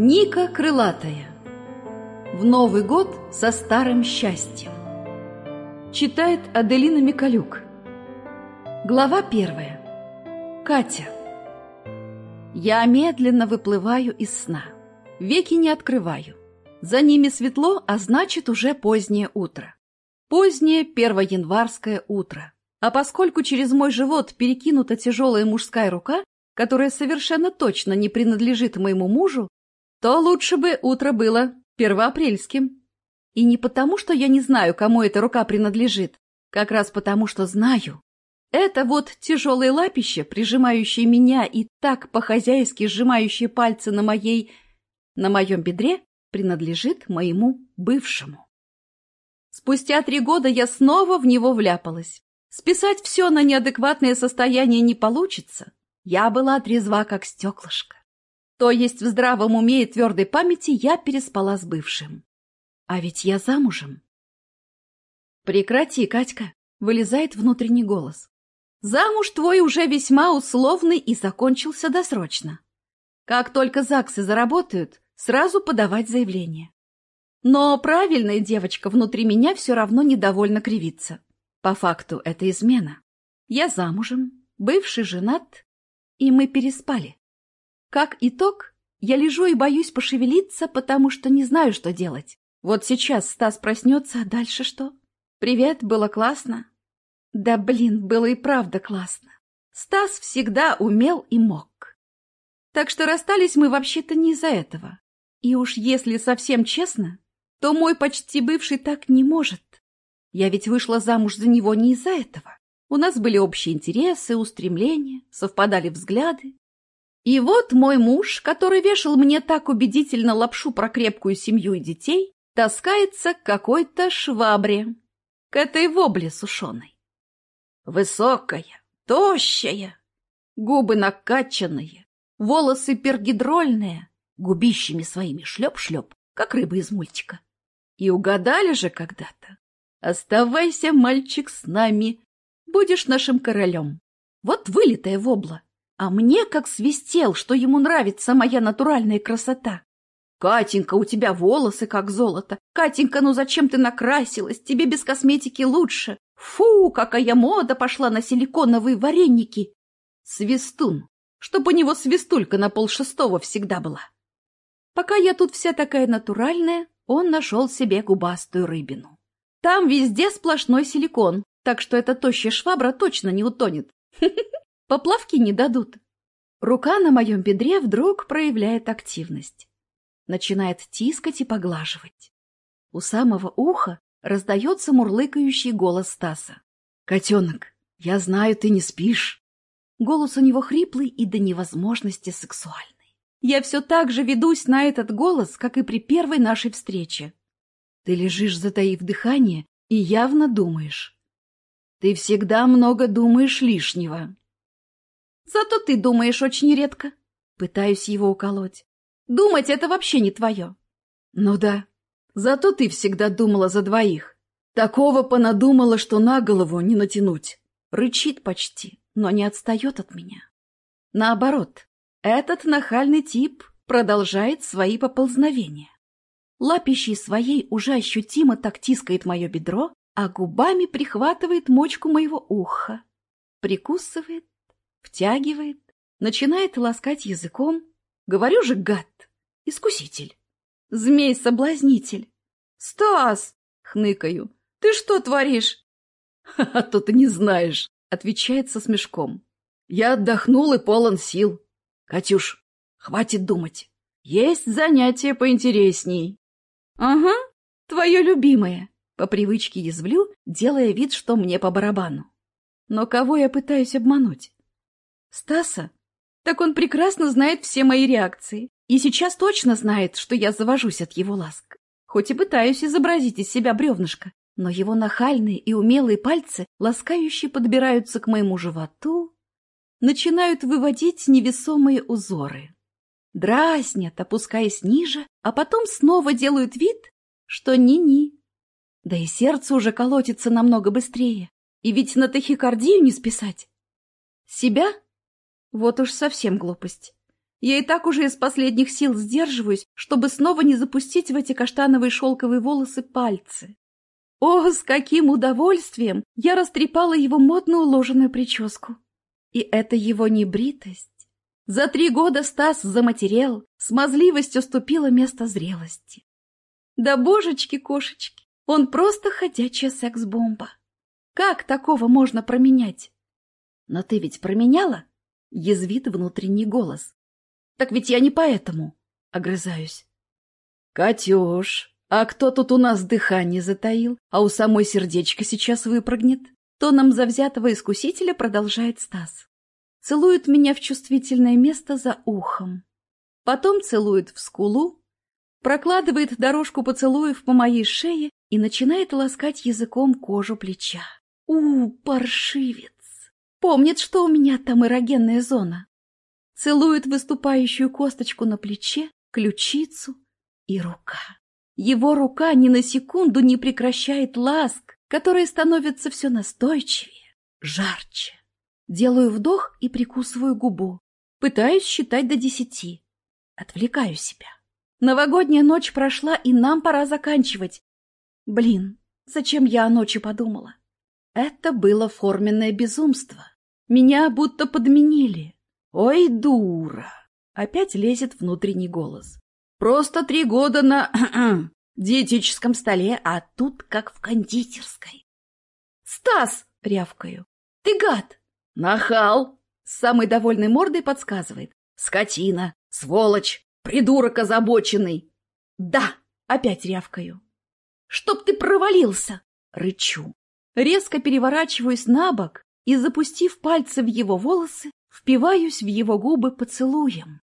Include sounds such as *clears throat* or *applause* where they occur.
Ника Крылатая В Новый год со старым счастьем Читает Аделина Микалюк Глава первая Катя Я медленно выплываю из сна. Веки не открываю. За ними светло, а значит уже позднее утро. Позднее первоянварское утро. А поскольку через мой живот перекинута тяжелая мужская рука, которая совершенно точно не принадлежит моему мужу, то лучше бы утро было первоапрельским. И не потому, что я не знаю, кому эта рука принадлежит, как раз потому, что знаю. Это вот тяжелое лапище, прижимающее меня и так по-хозяйски сжимающее пальцы на моей... на моем бедре, принадлежит моему бывшему. Спустя три года я снова в него вляпалась. Списать все на неадекватное состояние не получится. Я была трезва, как стеклышко. То есть в здравом уме и твердой памяти я переспала с бывшим. А ведь я замужем. Прекрати, Катька, вылезает внутренний голос. Замуж твой уже весьма условный и закончился досрочно. Как только ЗАГСы заработают, сразу подавать заявление. Но правильная девочка внутри меня все равно недовольно кривится. По факту это измена. Я замужем, бывший женат, и мы переспали. Как итог, я лежу и боюсь пошевелиться, потому что не знаю, что делать. Вот сейчас Стас проснется, а дальше что? Привет, было классно? Да блин, было и правда классно. Стас всегда умел и мог. Так что расстались мы вообще-то не из-за этого. И уж если совсем честно, то мой почти бывший так не может. Я ведь вышла замуж за него не из-за этого. У нас были общие интересы, устремления, совпадали взгляды. И вот мой муж, который вешал мне так убедительно лапшу про крепкую семью и детей, таскается к какой-то швабре, к этой вобле сушеной. Высокая, тощая, губы накачанные, волосы пергидрольные, губищами своими шлеп-шлеп, как рыба из мультика. И угадали же когда-то. Оставайся, мальчик, с нами, будешь нашим королем. Вот вылитая вобла. А мне как свистел, что ему нравится моя натуральная красота. Катенька, у тебя волосы как золото. Катенька, ну зачем ты накрасилась? Тебе без косметики лучше. Фу, какая мода пошла на силиконовые вареники. Свистун, чтоб у него свистулька на полшестого всегда была. Пока я тут вся такая натуральная, он нашел себе губастую рыбину. Там везде сплошной силикон, так что эта тощая швабра точно не утонет. *laughs* Поплавки не дадут. Рука на моем бедре вдруг проявляет активность. Начинает тискать и поглаживать. У самого уха раздается мурлыкающий голос Стаса. «Котенок, я знаю, ты не спишь». Голос у него хриплый и до невозможности сексуальный. Я все так же ведусь на этот голос, как и при первой нашей встрече. Ты лежишь, затаив дыхание, и явно думаешь. Ты всегда много думаешь лишнего. Зато ты думаешь очень редко. Пытаюсь его уколоть. Думать — это вообще не твое. Ну да. Зато ты всегда думала за двоих. Такого понадумала, что на голову не натянуть. Рычит почти, но не отстает от меня. Наоборот, этот нахальный тип продолжает свои поползновения. Лапищей своей уже ощутимо так тискает мое бедро, а губами прихватывает мочку моего уха. Прикусывает, втягивает, начинает ласкать языком. Говорю же, гад, искуситель, змей-соблазнитель. «Стас!» — хныкаю. «Ты что творишь?» «А то ты не знаешь», — отвечает со смешком. «Я отдохнул и полон сил. Катюш, хватит думать. Есть занятия поинтересней». «Ага, твое любимое», — по привычке язвлю, делая вид, что мне по барабану. Но кого я пытаюсь обмануть? Стаса? Так он прекрасно знает все мои реакции. И сейчас точно знает, что я завожусь от его ласк. Хоть и пытаюсь изобразить из себя бревнышко, но его нахальные и умелые пальцы ласкающие подбираются к моему животу, начинают выводить невесомые узоры. Дразнят, опускаясь ниже, а потом снова делают вид, что ни-ни. Да и сердце уже колотится намного быстрее. И ведь на тахикардию не списать. Себя вот уж совсем глупость. Я и так уже из последних сил сдерживаюсь, чтобы снова не запустить в эти каштановые шелковые волосы пальцы. О, с каким удовольствием я растрепала его модно уложенную прическу. И это его небритость. За три года Стас заматерел, смазливость уступила место зрелости. Да божечки-кошечки, он просто ходячая секс-бомба. Как такого можно променять? Но ты ведь променяла? Язвит внутренний голос. Так ведь я не поэтому. Огрызаюсь. Катюш, а кто тут у нас дыхание затаил, а у самой сердечко сейчас выпрыгнет? Тоном завзятого искусителя продолжает Стас. Целует меня в чувствительное место за ухом. Потом целует в скулу, прокладывает дорожку поцелуев по моей шее и начинает ласкать языком кожу плеча. У, паршивец! Помнит, что у меня там эрогенная зона. Целует выступающую косточку на плече, ключицу и рука. Его рука ни на секунду не прекращает ласк, которые становятся все настойчивее, жарче. Делаю вдох и прикусываю губу. Пытаюсь считать до десяти. Отвлекаю себя. Новогодняя ночь прошла, и нам пора заканчивать. Блин, зачем я о ночи подумала? Это было форменное безумство. Меня будто подменили. Ой, дура! Опять лезет внутренний голос. Просто три года на *clears throat* диетическом столе, а тут как в кондитерской. «Стас!» — рявкаю. «Ты гад!» «Нахал!» — с самой довольной мордой подсказывает. «Скотина! Сволочь! Придурок озабоченный!» «Да!» — опять рявкаю. «Чтоб ты провалился!» — рычу. Резко переворачиваюсь на бок и, запустив пальцы в его волосы, впиваюсь в его губы поцелуем.